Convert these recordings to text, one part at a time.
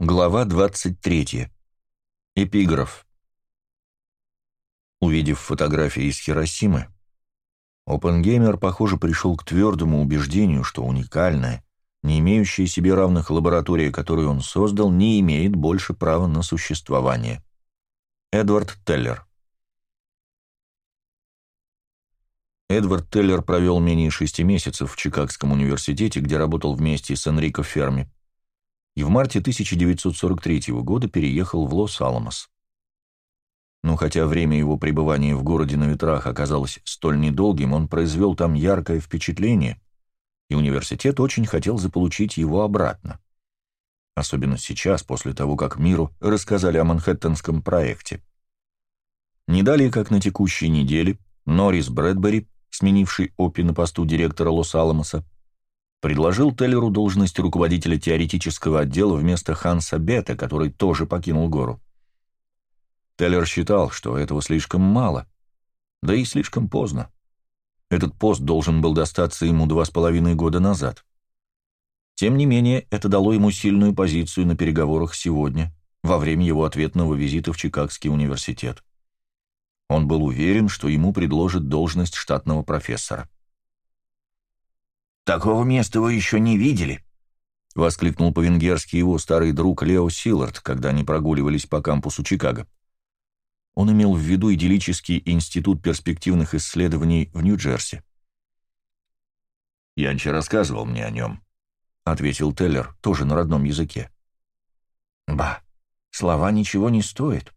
Глава 23. Эпиграф. Увидев фотографии из Хиросимы, Опенгеймер, похоже, пришел к твердому убеждению, что уникальная, не имеющая себе равных лаборатория, которую он создал, не имеет больше права на существование. Эдвард Теллер. Эдвард Теллер провел менее шести месяцев в Чикагском университете, где работал вместе с Энрико Ферми и в марте 1943 года переехал в Лос-Аламос. Но хотя время его пребывания в городе на ветрах оказалось столь недолгим, он произвел там яркое впечатление, и университет очень хотел заполучить его обратно. Особенно сейчас, после того, как миру рассказали о Манхэттенском проекте. Не далее, как на текущей неделе, Норрис Брэдбери, сменивший Опи на посту директора Лос-Аламоса, предложил Теллеру должность руководителя теоретического отдела вместо Ханса Бета, который тоже покинул гору. Теллер считал, что этого слишком мало, да и слишком поздно. Этот пост должен был достаться ему два с половиной года назад. Тем не менее, это дало ему сильную позицию на переговорах сегодня, во время его ответного визита в Чикагский университет. Он был уверен, что ему предложат должность штатного профессора. «Такого места вы еще не видели?» — воскликнул по-венгерски его старый друг Лео Силлард, когда они прогуливались по кампусу Чикаго. Он имел в виду идиллический институт перспективных исследований в Нью-Джерси. «Янчи рассказывал мне о нем», — ответил Теллер, тоже на родном языке. «Ба, слова ничего не стоят.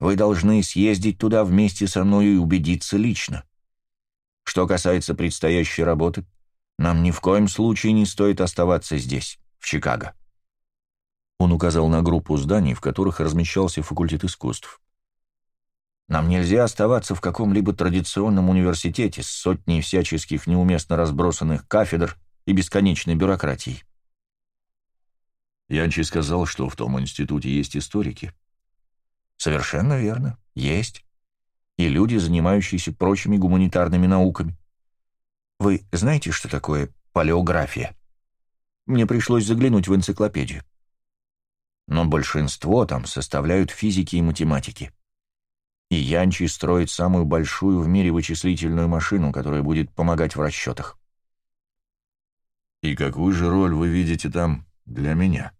Вы должны съездить туда вместе со мной и убедиться лично. Что касается предстоящей работы, нам ни в коем случае не стоит оставаться здесь, в Чикаго». Он указал на группу зданий, в которых размещался факультет искусств. «Нам нельзя оставаться в каком-либо традиционном университете с сотней всяческих неуместно разбросанных кафедр и бесконечной бюрократией». Янчи сказал, что в том институте есть историки. «Совершенно верно, есть. И люди, занимающиеся прочими гуманитарными науками. Вы знаете, что такое палеография? Мне пришлось заглянуть в энциклопедию. Но большинство там составляют физики и математики. И Янчи строит самую большую в мире вычислительную машину, которая будет помогать в расчетах. «И какую же роль вы видите там для меня?»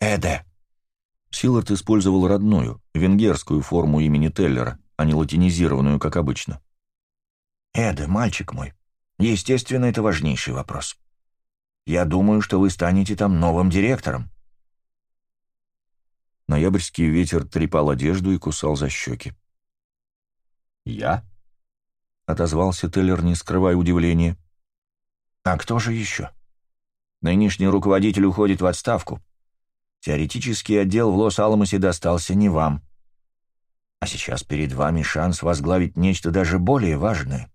«Эде». Силард использовал родную, венгерскую форму имени Теллера, а не латинизированную, как обычно. «Эда, мальчик мой, естественно, это важнейший вопрос. Я думаю, что вы станете там новым директором». Ноябрьский ветер трепал одежду и кусал за щеки. «Я?» — отозвался Теллер, не скрывая удивления. «А кто же еще? Нынешний руководитель уходит в отставку. Теоретический отдел в Лос-Аламосе достался не вам. А сейчас перед вами шанс возглавить нечто даже более важное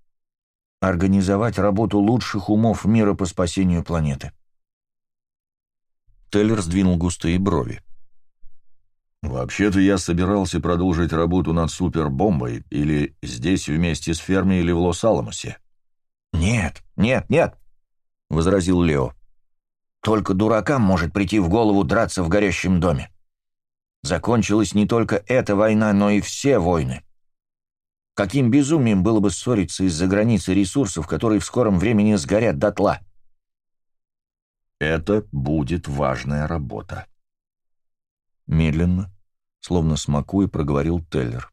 организовать работу лучших умов мира по спасению планеты. Теллер сдвинул густые брови. «Вообще-то я собирался продолжить работу над супербомбой или здесь вместе с фермой или в Лос-Аламосе». «Нет, нет, нет», — возразил Лео. «Только дуракам может прийти в голову драться в горящем доме. Закончилась не только эта война, но и все войны. Каким безумием было бы ссориться из-за границы ресурсов, которые в скором времени сгорят дотла? Это будет важная работа. Медленно, словно смакуя, проговорил Теллер.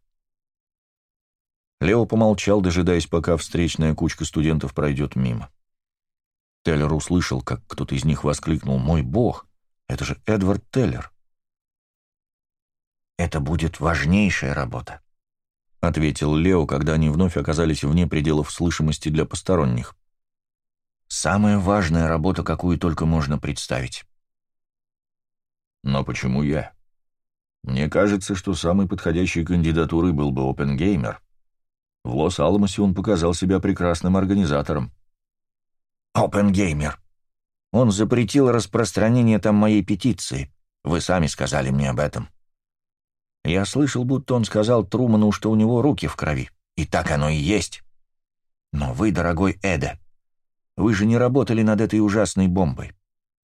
Лео помолчал, дожидаясь, пока встречная кучка студентов пройдет мимо. Теллер услышал, как кто-то из них воскликнул «Мой бог! Это же Эдвард Теллер!» «Это будет важнейшая работа», — ответил Лео, когда они вновь оказались вне пределов слышимости для посторонних. «Самая важная работа, какую только можно представить». «Но почему я? Мне кажется, что самой подходящей кандидатурой был бы Опенгеймер. В Лос-Аламосе он показал себя прекрасным организатором». «Опенгеймер. Он запретил распространение там моей петиции. Вы сами сказали мне об этом». Я слышал, будто он сказал Труману, что у него руки в крови. И так оно и есть. Но вы, дорогой Эда, вы же не работали над этой ужасной бомбой.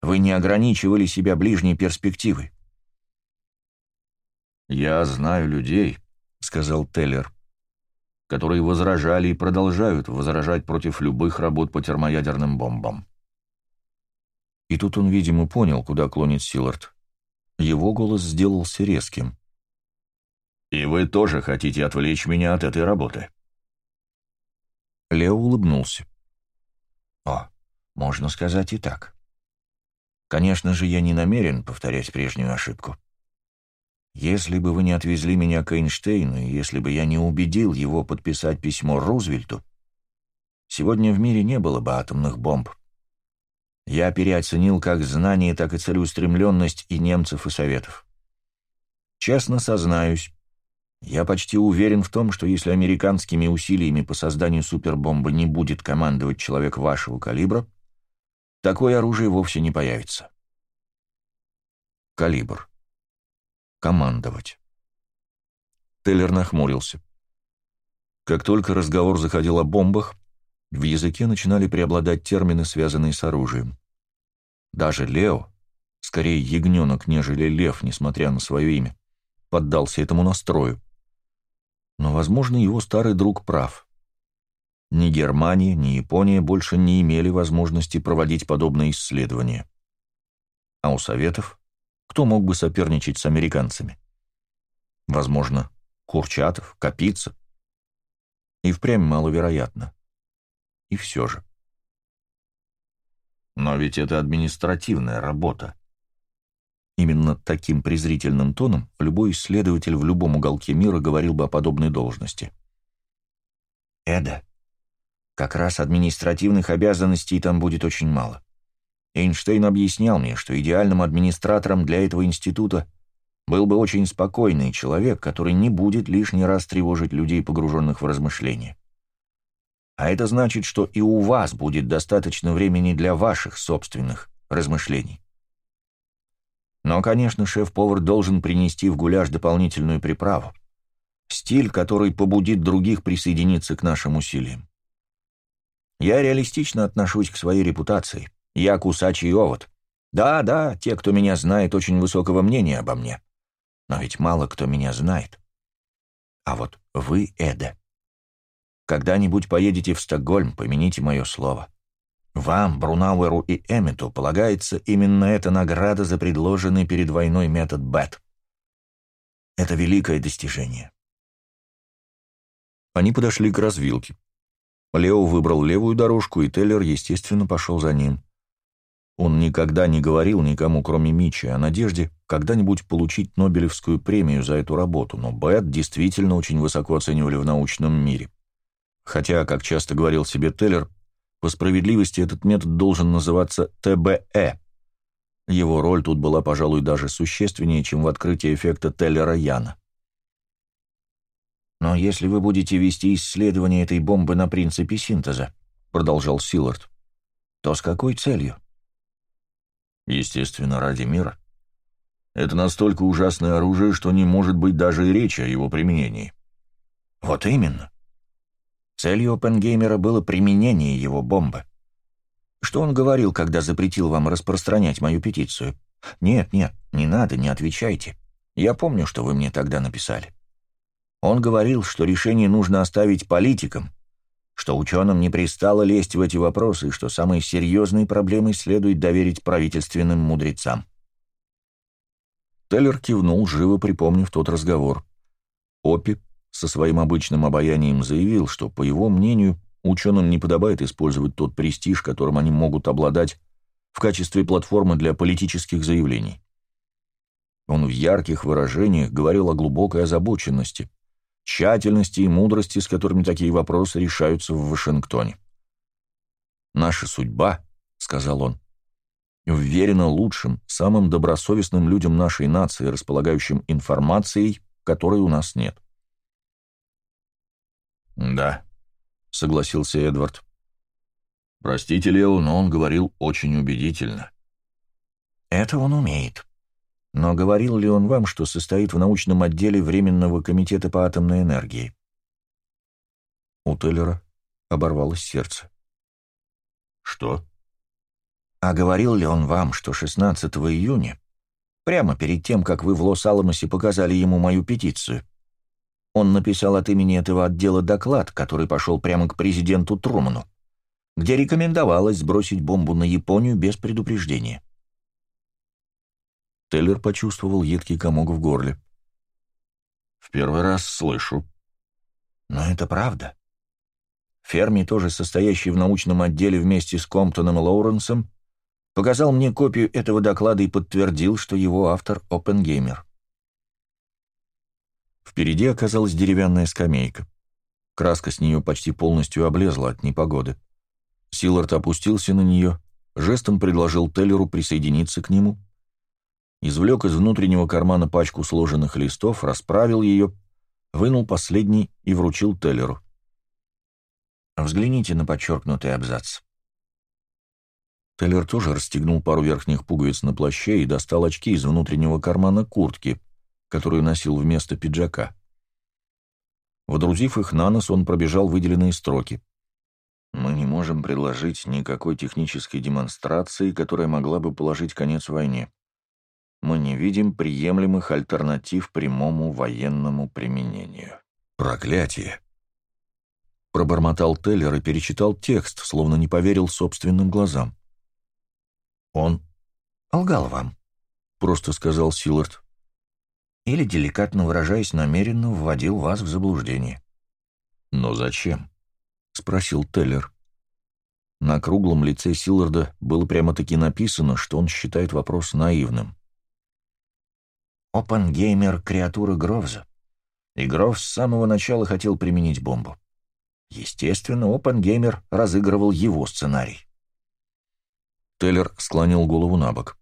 Вы не ограничивали себя ближней перспективой. «Я знаю людей», — сказал Теллер, которые возражали и продолжают возражать против любых работ по термоядерным бомбам. И тут он, видимо, понял, куда клонит Силард. Его голос сделался резким. «И вы тоже хотите отвлечь меня от этой работы?» Лео улыбнулся. «О, можно сказать и так. Конечно же, я не намерен повторять прежнюю ошибку. Если бы вы не отвезли меня к Эйнштейну, и если бы я не убедил его подписать письмо Рузвельту, сегодня в мире не было бы атомных бомб. Я переоценил как знание, так и целеустремленность и немцев, и советов. Честно сознаюсь, я почти уверен в том, что если американскими усилиями по созданию супербомбы не будет командовать человек вашего калибра, такое оружие вовсе не появится. Калибр. Командовать. Теллер нахмурился. Как только разговор заходил о бомбах, в языке начинали преобладать термины, связанные с оружием. Даже Лео, скорее ягненок, нежели лев, несмотря на свое имя, поддался этому настрою. Но, возможно, его старый друг прав. Ни Германия, ни Япония больше не имели возможности проводить подобные исследования. А у Советов кто мог бы соперничать с американцами? Возможно, Курчатов, Капица. И впрямь маловероятно. И все же. Но ведь это административная работа. Именно таким презрительным тоном любой исследователь в любом уголке мира говорил бы о подобной должности. Эда, как раз административных обязанностей там будет очень мало. Эйнштейн объяснял мне, что идеальным администратором для этого института был бы очень спокойный человек, который не будет лишний раз тревожить людей, погруженных в размышления. А это значит, что и у вас будет достаточно времени для ваших собственных размышлений. Но, конечно, шеф-повар должен принести в гуляш дополнительную приправу. Стиль, который побудит других присоединиться к нашим усилиям. Я реалистично отношусь к своей репутации. Я кусачий овод. Да, да, те, кто меня знает, очень высокого мнения обо мне. Но ведь мало кто меня знает. А вот вы, Эда, когда-нибудь поедете в Стокгольм, помяните мое слово. Вам, Брунауэру и Эммету полагается именно эта награда за предложенный перед войной метод БЭТ. Это великое достижение. Они подошли к развилке. Лео выбрал левую дорожку, и Теллер, естественно, пошел за ним. Он никогда не говорил никому, кроме Мичи, о надежде когда-нибудь получить Нобелевскую премию за эту работу, но Бэт действительно очень высоко оценивали в научном мире. Хотя, как часто говорил себе Теллер, по справедливости этот метод должен называться ТБЭ. Его роль тут была, пожалуй, даже существеннее, чем в открытии эффекта Теллера-Яна. «Но если вы будете вести исследование этой бомбы на принципе синтеза», — продолжал Силард, — «то с какой целью?» «Естественно, ради мира. Это настолько ужасное оружие, что не может быть даже и речи о его применении». «Вот именно. Целью Опенгеймера было применение его бомбы. Что он говорил, когда запретил вам распространять мою петицию? Нет, нет, не надо, не отвечайте. Я помню, что вы мне тогда написали. Он говорил, что решение нужно оставить политикам, что ученым не пристало лезть в эти вопросы, и что самые серьезные проблемы следует доверить правительственным мудрецам. Теллер кивнул, живо припомнив тот разговор. Опи со своим обычным обаянием заявил, что, по его мнению, ученым не подобает использовать тот престиж, которым они могут обладать в качестве платформы для политических заявлений. Он в ярких выражениях говорил о глубокой озабоченности, тщательности и мудрости, с которыми такие вопросы решаются в Вашингтоне. «Наша судьба», — сказал он, — «вверена лучшим, самым добросовестным людям нашей нации, располагающим информацией, которой у нас нет». «Да», — согласился Эдвард. «Простите, Лео, но он говорил очень убедительно». «Это он умеет. Но говорил ли он вам, что состоит в научном отделе Временного комитета по атомной энергии?» У Теллера оборвалось сердце. «Что?» А говорил ли он вам, что 16 июня, прямо перед тем, как вы в Лос-Аламосе показали ему мою петицию, он написал от имени этого отдела доклад, который пошел прямо к президенту Труману, где рекомендовалось сбросить бомбу на Японию без предупреждения. Теллер почувствовал едкий комок в горле. «В первый раз слышу». «Но это правда. Ферми, тоже состоящий в научном отделе вместе с Комптоном Лоуренсом, показал мне копию этого доклада и подтвердил, что его автор — Опенгеймер. Впереди оказалась деревянная скамейка. Краска с нее почти полностью облезла от непогоды. Силард опустился на нее, жестом предложил Теллеру присоединиться к нему, извлек из внутреннего кармана пачку сложенных листов, расправил ее, вынул последний и вручил Теллеру. «Взгляните на подчеркнутый абзац». Теллер тоже расстегнул пару верхних пуговиц на плаще и достал очки из внутреннего кармана куртки, которую носил вместо пиджака. Водрузив их на нос, он пробежал выделенные строки. «Мы не можем предложить никакой технической демонстрации, которая могла бы положить конец войне. Мы не видим приемлемых альтернатив прямому военному применению». «Проклятие!» Пробормотал Теллер и перечитал текст, словно не поверил собственным глазам. «Он лгал вам», — просто сказал Силард или, деликатно выражаясь, намеренно вводил вас в заблуждение. «Но зачем?» — спросил Теллер. На круглом лице Силларда было прямо-таки написано, что он считает вопрос наивным. «Опенгеймер — креатура Гровза, и Гровз с самого начала хотел применить бомбу. Естественно, Опенгеймер разыгрывал его сценарий». Теллер склонил голову на бок.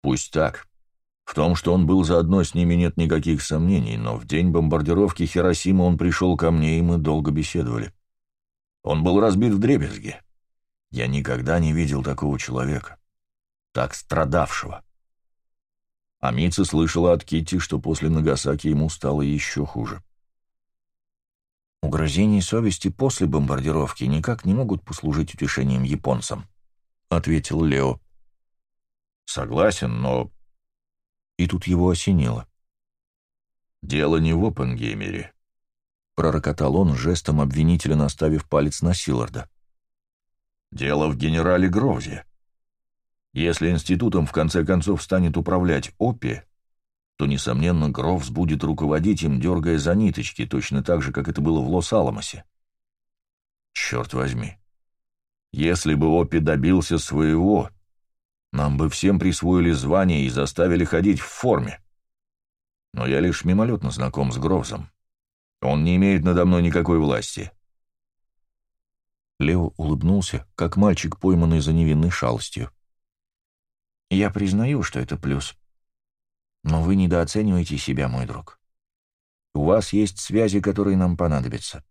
«Пусть так. В том, что он был заодно с ними, нет никаких сомнений, но в день бомбардировки Хиросимы он пришел ко мне, и мы долго беседовали. Он был разбит в дребезги. Я никогда не видел такого человека, так страдавшего. А Митца слышала от Китти, что после Нагасаки ему стало еще хуже. «Угрызения совести после бомбардировки никак не могут послужить утешением японцам», — ответил Лео. «Согласен, но и тут его осенило. «Дело не в Опенгеймере», — пророкотал он, жестом обвинителя наставив палец на Силарда. «Дело в генерале Гровзе. Если институтом в конце концов станет управлять ОПИ, то, несомненно, Гровз будет руководить им, дергая за ниточки, точно так же, как это было в Лос-Аламосе. Черт возьми. Если бы Опи добился своего, нам бы всем присвоили звание и заставили ходить в форме. Но я лишь мимолетно знаком с Гровзом. Он не имеет надо мной никакой власти. Лео улыбнулся, как мальчик, пойманный за невинной шалостью. «Я признаю, что это плюс. Но вы недооцениваете себя, мой друг. У вас есть связи, которые нам понадобятся.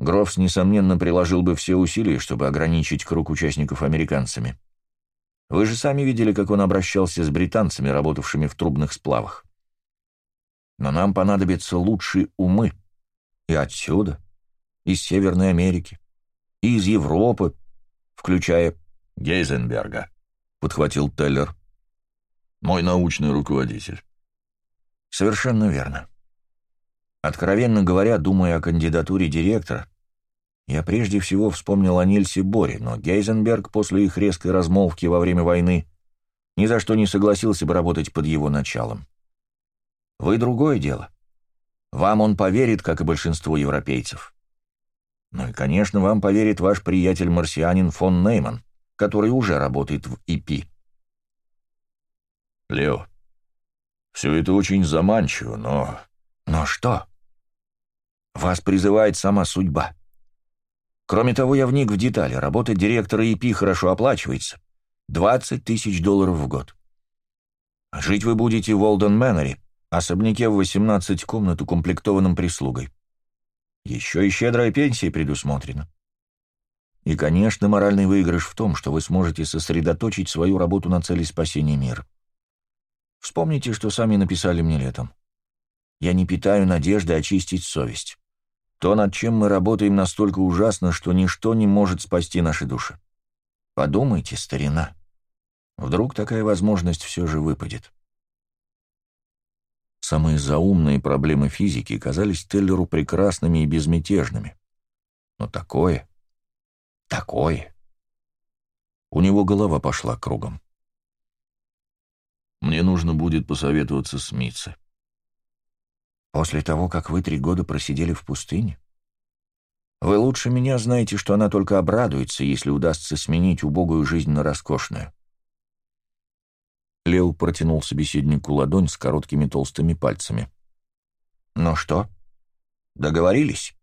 Грофс, несомненно, приложил бы все усилия, чтобы ограничить круг участников американцами. Вы же сами видели, как он обращался с британцами, работавшими в трубных сплавах. Но нам понадобятся лучшие умы. И отсюда, из Северной Америки, и из Европы, включая Гейзенберга, подхватил Теллер. Мой научный руководитель. Совершенно верно. Откровенно говоря, думая о кандидатуре директора, я прежде всего вспомнил о Нильсе Боре, но Гейзенберг после их резкой размолвки во время войны ни за что не согласился бы работать под его началом. Вы другое дело. Вам он поверит, как и большинство европейцев. Ну и, конечно, вам поверит ваш приятель-марсианин фон Нейман, который уже работает в ИП. Лео, все это очень заманчиво, но... Но что? Вас призывает сама судьба. Кроме того, я вник в детали. Работа директора ИП хорошо оплачивается. 20 тысяч долларов в год. Жить вы будете в Олден Мэннере, особняке в 18 комнат, укомплектованном прислугой. Еще и щедрая пенсия предусмотрена. И, конечно, моральный выигрыш в том, что вы сможете сосредоточить свою работу на цели спасения мира. Вспомните, что сами написали мне летом. Я не питаю надежды очистить совесть. То, над чем мы работаем, настолько ужасно, что ничто не может спасти наши души. Подумайте, старина. Вдруг такая возможность все же выпадет. Самые заумные проблемы физики казались Теллеру прекрасными и безмятежными. Но такое... Такое... У него голова пошла кругом. Мне нужно будет посоветоваться с Митце. После того, как вы три года просидели в пустыне? Вы лучше меня знаете, что она только обрадуется, если удастся сменить убогую жизнь на роскошную. Лео протянул собеседнику ладонь с короткими толстыми пальцами. «Ну что, договорились?»